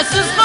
Sensiz